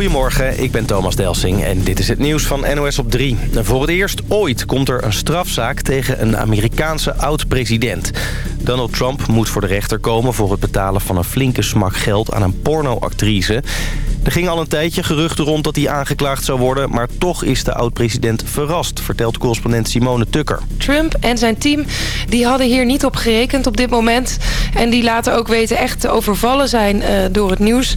Goedemorgen, ik ben Thomas Delsing en dit is het nieuws van NOS op 3. Voor het eerst ooit komt er een strafzaak tegen een Amerikaanse oud-president. Donald Trump moet voor de rechter komen voor het betalen van een flinke smak geld aan een pornoactrice. Er ging al een tijdje geruchten rond dat hij aangeklaagd zou worden... maar toch is de oud-president verrast, vertelt correspondent Simone Tukker. Trump en zijn team die hadden hier niet op gerekend op dit moment. En die laten ook weten echt te overvallen zijn uh, door het nieuws.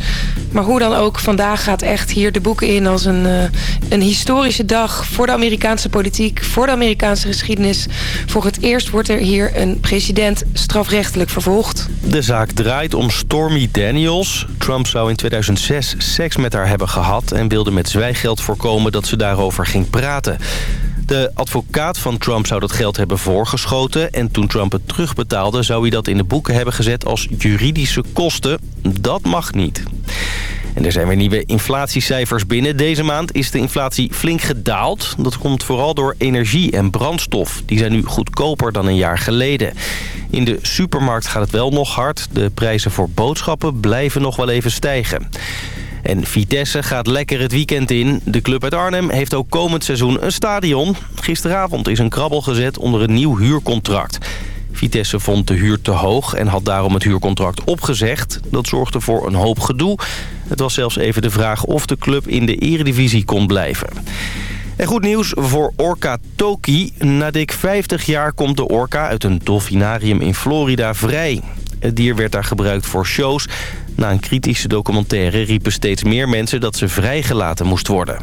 Maar hoe dan ook, vandaag gaat echt hier de boeken in... als een, uh, een historische dag voor de Amerikaanse politiek... voor de Amerikaanse geschiedenis. Voor het eerst wordt er hier een president strafrechtelijk vervolgd. De zaak draait om Stormy Daniels. Trump zou in 2006 seks met haar hebben gehad... en wilde met zwijgeld voorkomen dat ze daarover ging praten. De advocaat van Trump zou dat geld hebben voorgeschoten... en toen Trump het terugbetaalde zou hij dat in de boeken hebben gezet als juridische kosten. Dat mag niet. En er zijn weer nieuwe inflatiecijfers binnen. Deze maand is de inflatie flink gedaald. Dat komt vooral door energie en brandstof. Die zijn nu goedkoper dan een jaar geleden. In de supermarkt gaat het wel nog hard. De prijzen voor boodschappen blijven nog wel even stijgen. En Vitesse gaat lekker het weekend in. De club uit Arnhem heeft ook komend seizoen een stadion. Gisteravond is een krabbel gezet onder een nieuw huurcontract. Vitesse vond de huur te hoog en had daarom het huurcontract opgezegd. Dat zorgde voor een hoop gedoe. Het was zelfs even de vraag of de club in de eredivisie kon blijven. En goed nieuws voor Orca Toki. Na dik 50 jaar komt de orca uit een dolfinarium in Florida vrij. Het dier werd daar gebruikt voor shows. Na een kritische documentaire riepen steeds meer mensen dat ze vrijgelaten moest worden.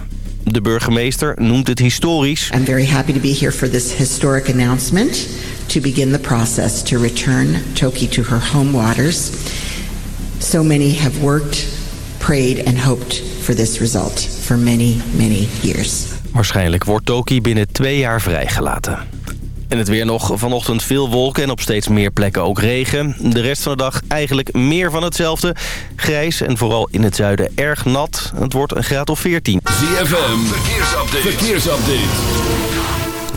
De burgemeester noemt het historisch. I'm very happy to be here for this historic announcement to begin the process to return Toki to her home waters. So many have worked, prayed and hoped for this result for many, many years. Waarschijnlijk wordt Toki binnen twee jaar vrijgelaten. En het weer nog. Vanochtend veel wolken en op steeds meer plekken ook regen. De rest van de dag eigenlijk meer van hetzelfde. Grijs en vooral in het zuiden erg nat. Het wordt een graad of 14. ZFM, verkeersupdate. verkeersupdate.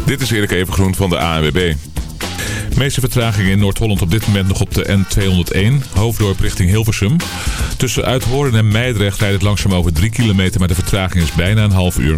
Dit is Erik Evengroen van de ANWB. De meeste vertragingen in Noord-Holland op dit moment nog op de N201. Hoofddorp richting Hilversum. Tussen Uithoorn en Meidrecht rijdt het langzaam over 3 kilometer... maar de vertraging is bijna een half uur.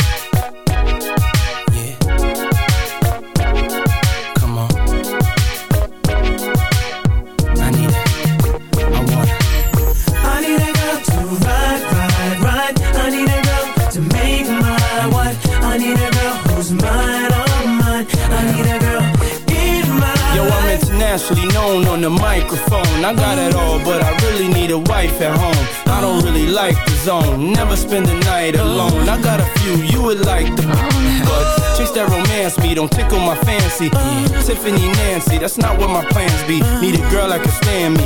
Internationally known on the microphone. I got it all, but I really need a wife at home. I don't really like the zone, never spend the night alone. I got a few you would like the but chicks that romance me don't tickle my fancy. Tiffany Nancy, that's not what my plans be. Need a girl that can stand me,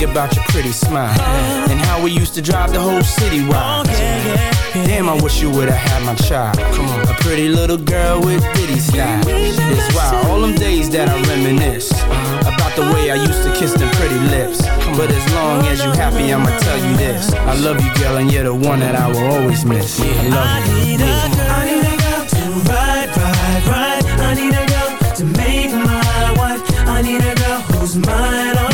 think about your pretty smile and how we used to drive the whole city wild. Damn, I wish you would've had my child. Come on, a pretty little girl with ditty style. It's wild, all them days that I reminisce about the way I used to kiss them pretty lips. But as long as you happy, I'ma tell you this: I love you, girl, and you're the one that I will always miss. I love you. I need a girl, I need a girl to ride, ride, ride. I need a girl to make my wife. I need a girl who's mine,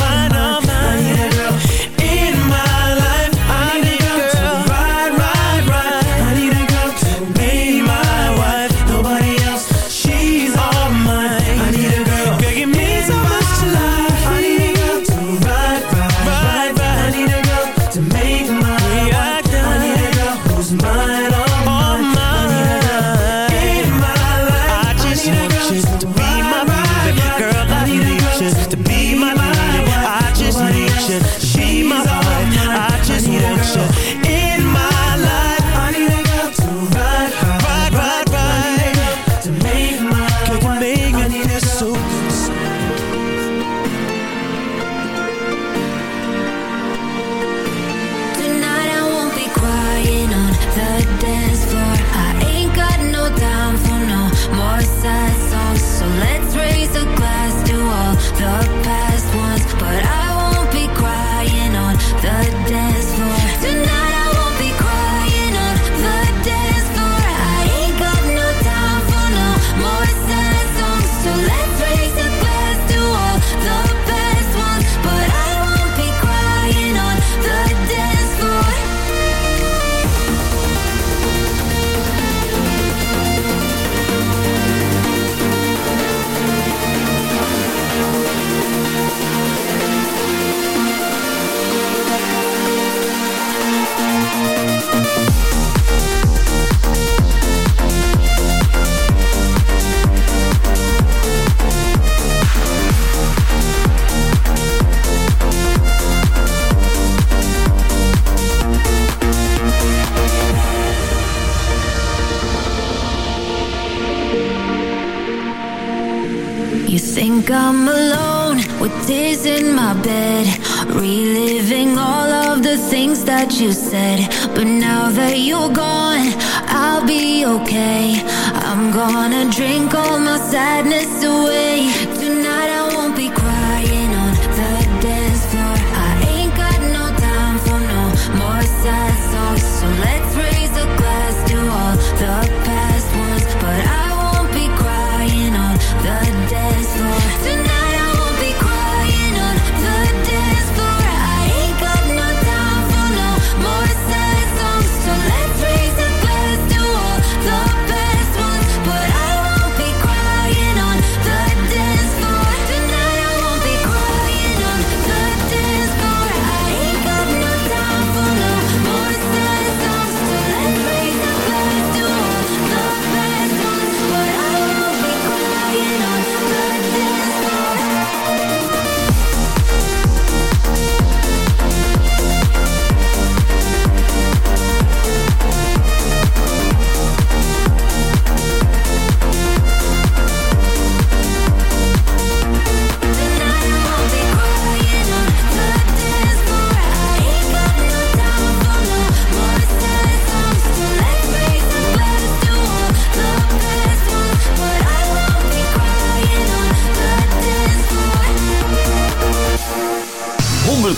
that you said. But now that you're gone, I'll be okay. I'm gonna drink all my sadness away.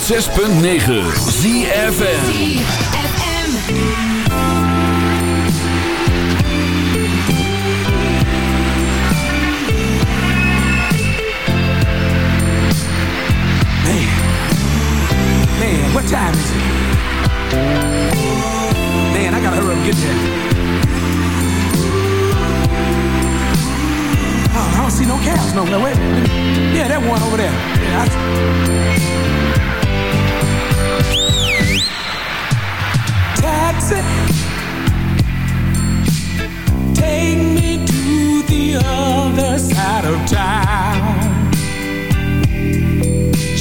106.9 ZFN What time is it? Man, I gotta hurry up get there. Oh, I don't see no cows no more. Wait, yeah, that one over there.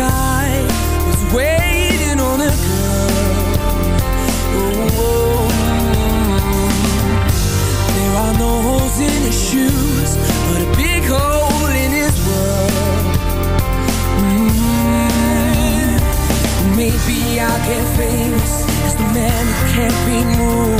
guy was waiting on a girl. Oh. There are no holes in his shoes, but a big hole in his world. Mm. Maybe I'll get famous as the man who can't be moved.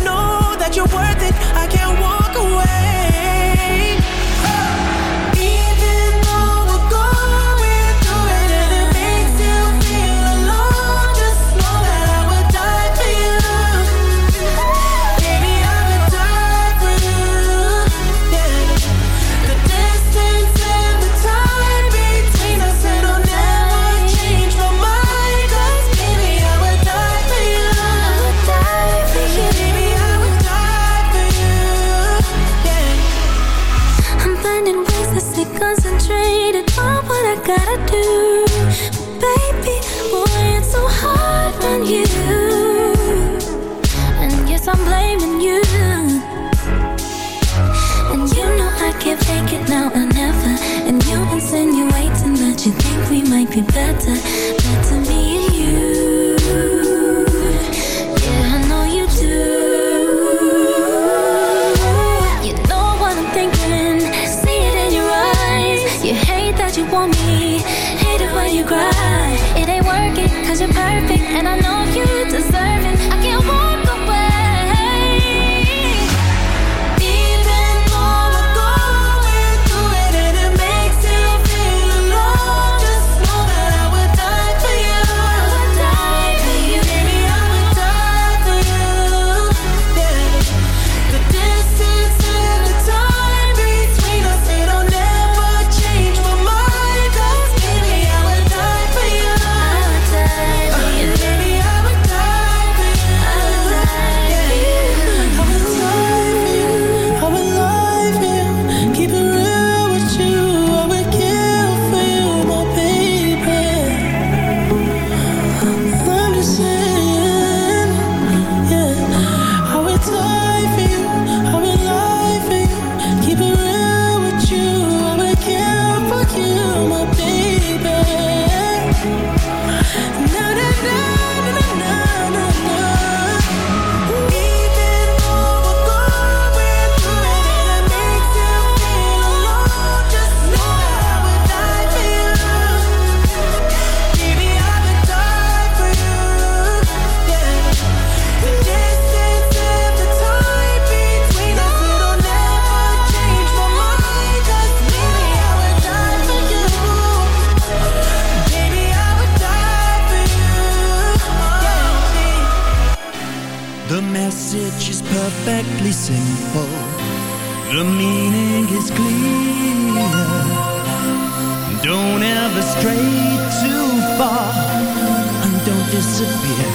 disappear.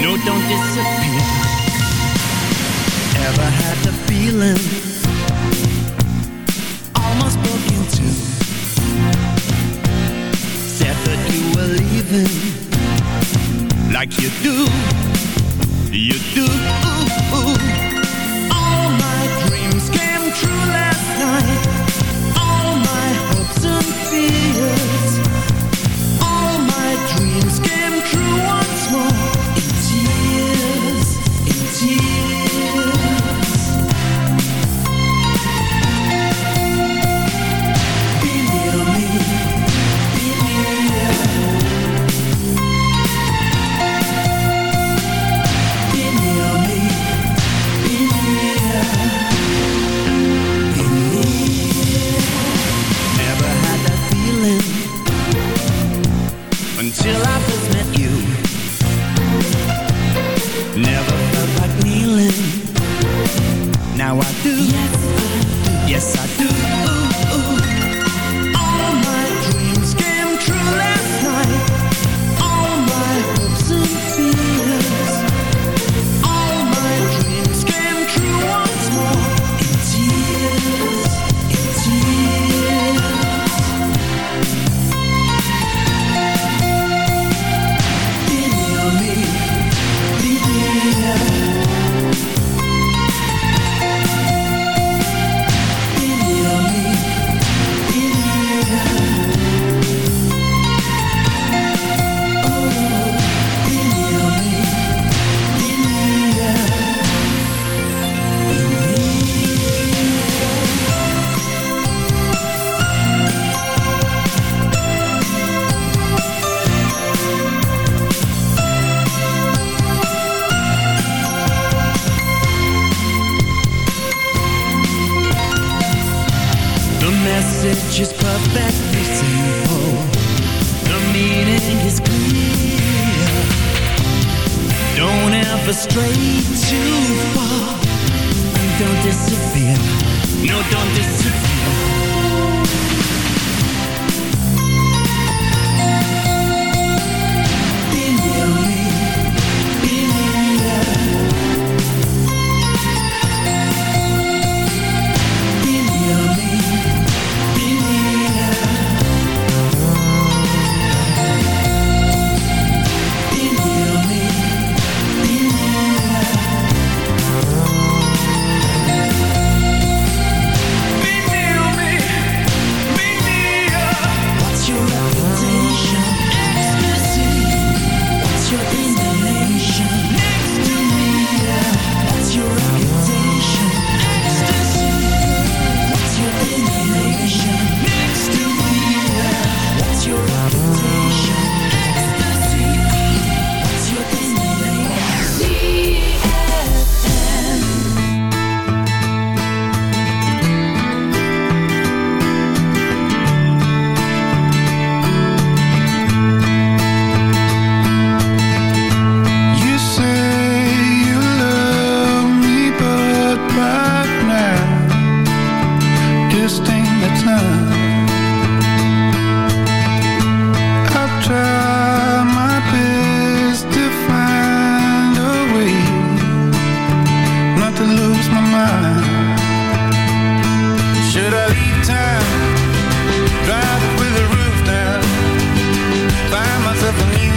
No, don't disappear. Ever had the feeling? Almost broke into. Said that you were leaving. Like you do. You do. All my dreams came true last night.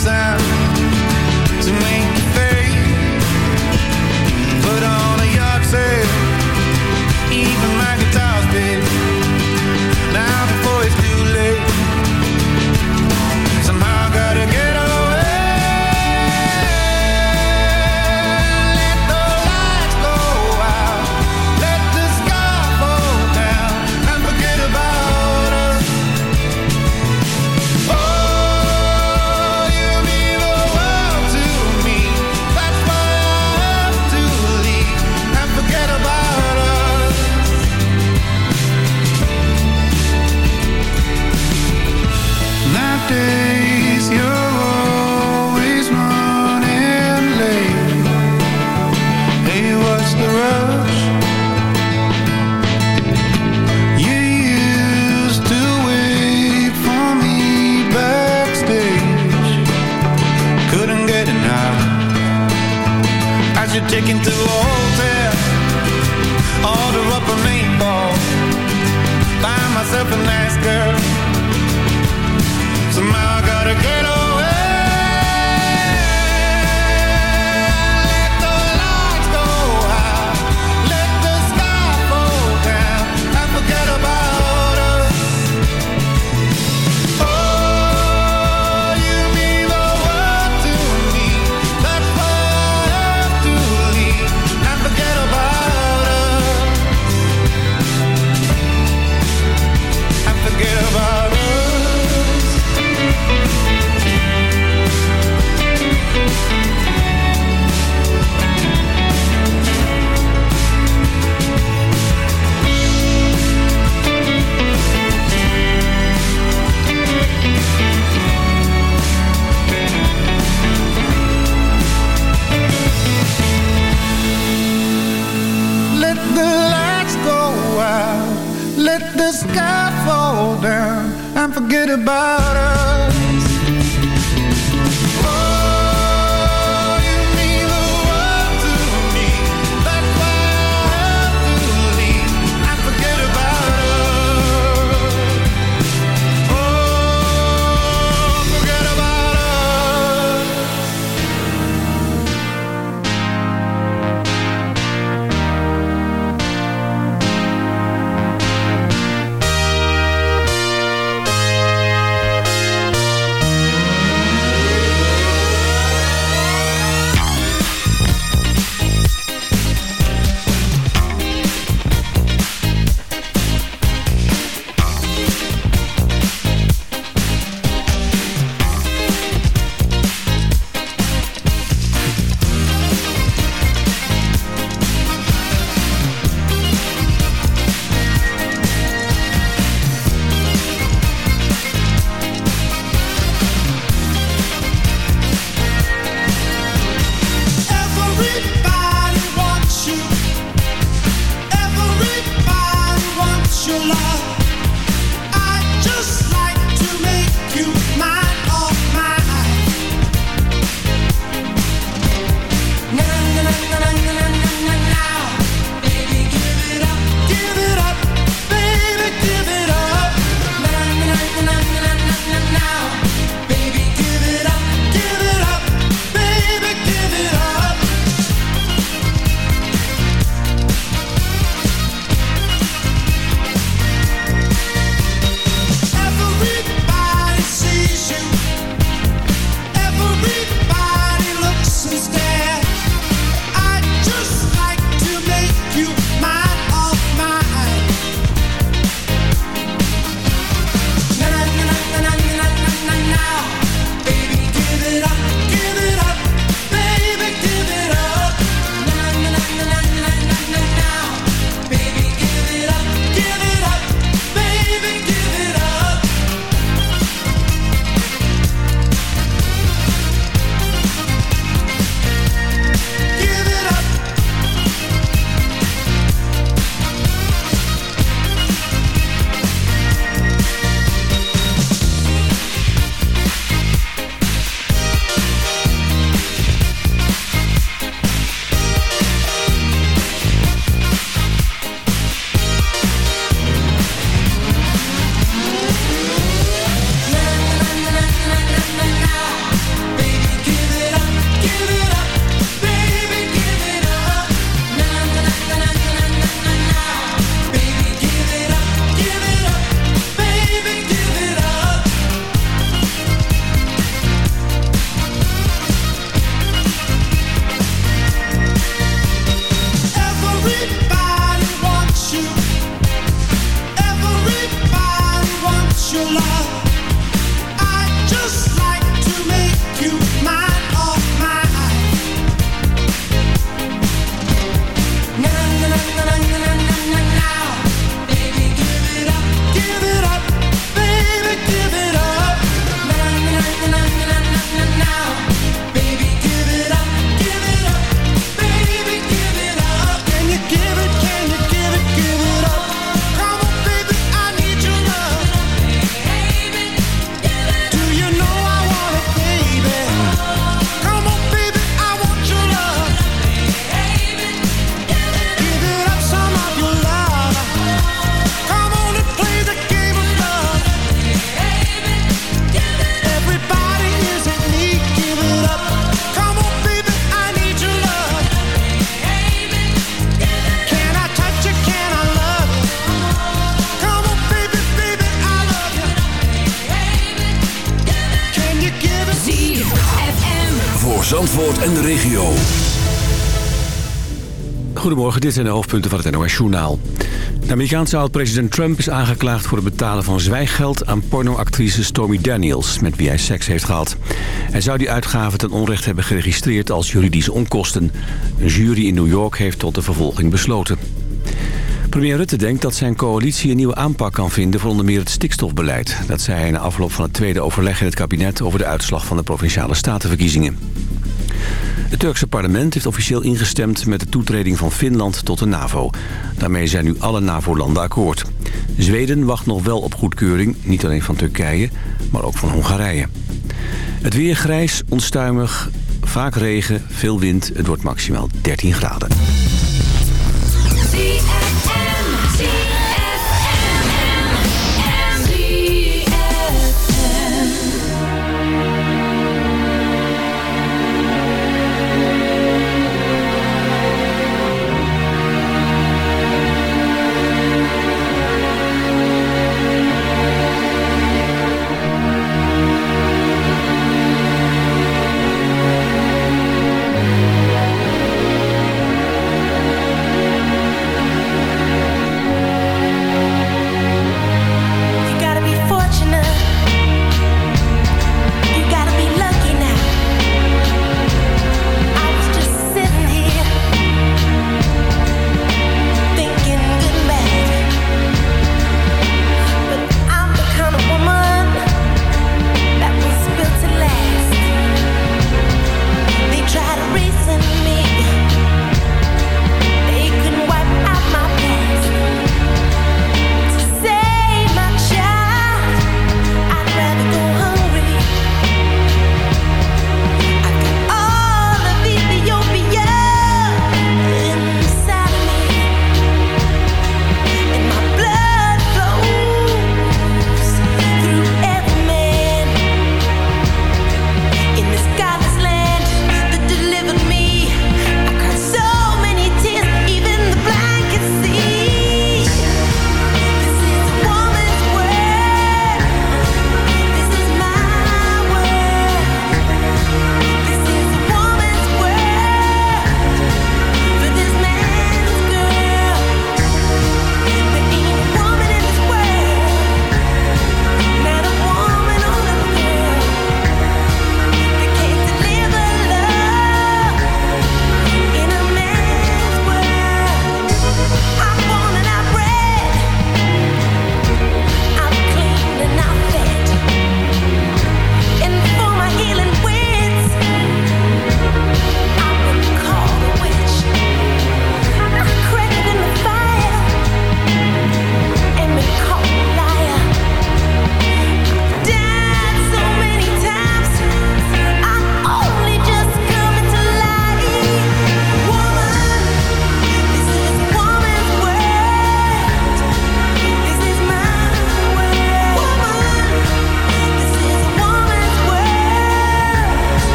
sound? your love. Goedemorgen, dit zijn de hoofdpunten van het NOS-journaal. De Amerikaanse oud-president Trump is aangeklaagd voor het betalen van zwijggeld... aan pornoactrice Stormy Daniels, met wie hij seks heeft gehad. Hij zou die uitgaven ten onrecht hebben geregistreerd als juridische onkosten. Een jury in New York heeft tot de vervolging besloten. Premier Rutte denkt dat zijn coalitie een nieuwe aanpak kan vinden... voor onder meer het stikstofbeleid. Dat zei hij na afloop van het tweede overleg in het kabinet... over de uitslag van de Provinciale Statenverkiezingen. Het Turkse parlement heeft officieel ingestemd met de toetreding van Finland tot de NAVO. Daarmee zijn nu alle NAVO-landen akkoord. Zweden wacht nog wel op goedkeuring, niet alleen van Turkije, maar ook van Hongarije. Het weer grijs, onstuimig, vaak regen, veel wind. Het wordt maximaal 13 graden.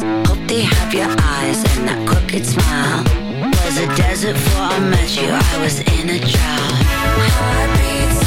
Hope they have your eyes and that crooked smile. Was a desert before I met you I was in a drought. Heartbeats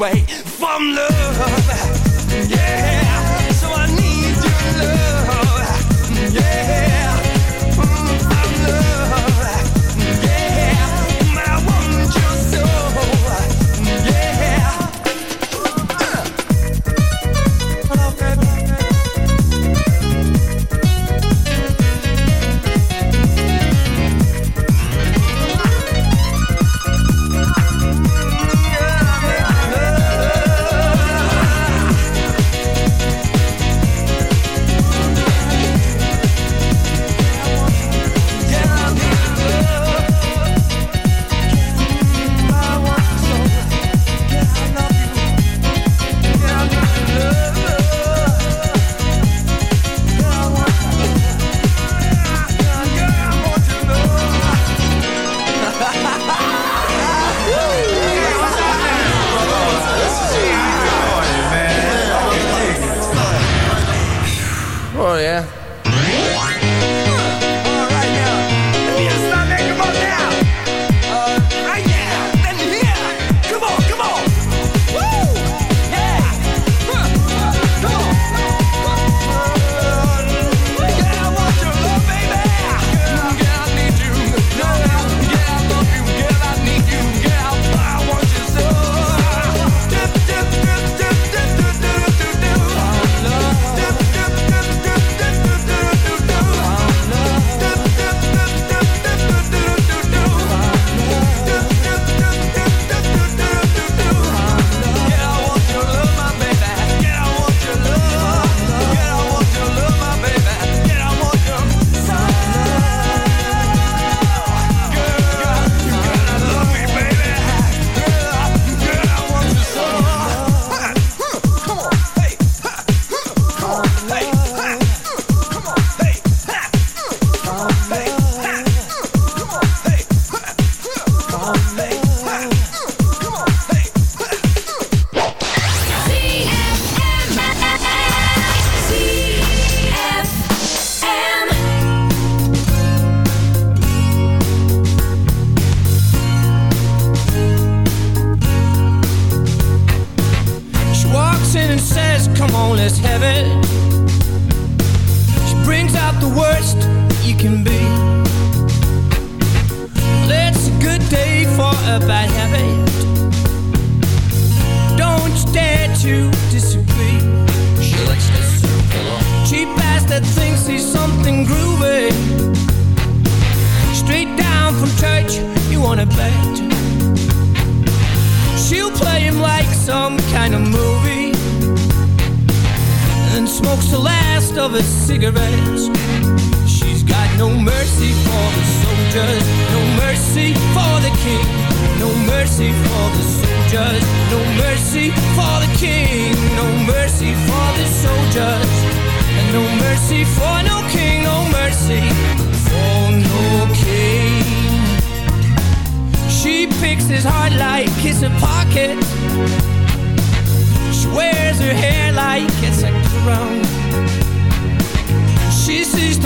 Way.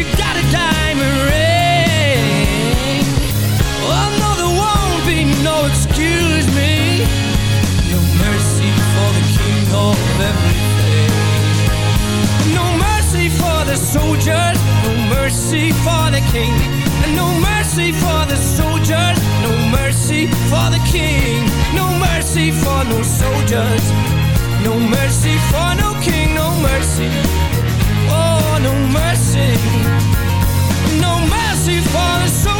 You got a diamond ring. No, there won't be no excuse me. No mercy for the king of everything. No mercy for the soldiers, no mercy for the king. No mercy for the soldiers, no mercy for the king, no mercy for no soldiers, no mercy for no king, no mercy, no mercy, no mercy for the soldiers,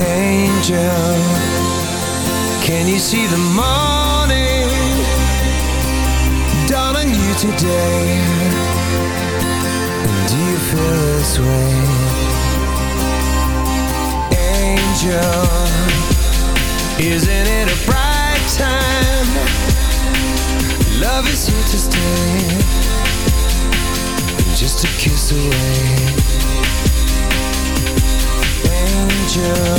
angel. Can you see the morning? Dawn on you today. And do you feel this way? Angel Isn't it a bright time? Love is here to stay. Just a kiss away angel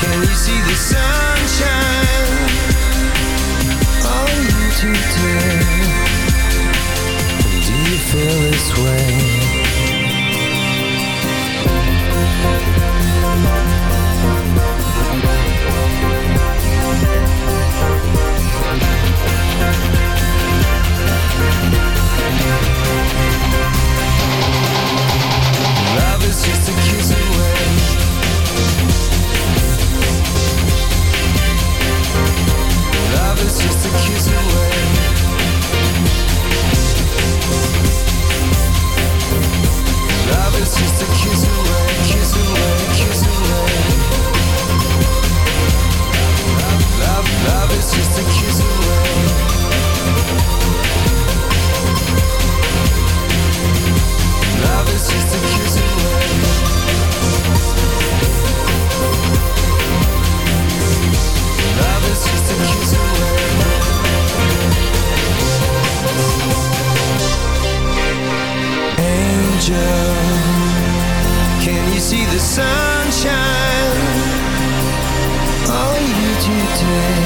Can you see the sunshine? All you to do. Do you feel this way? Love is just a kiss away, kiss away. Can you see the sunshine? All you today.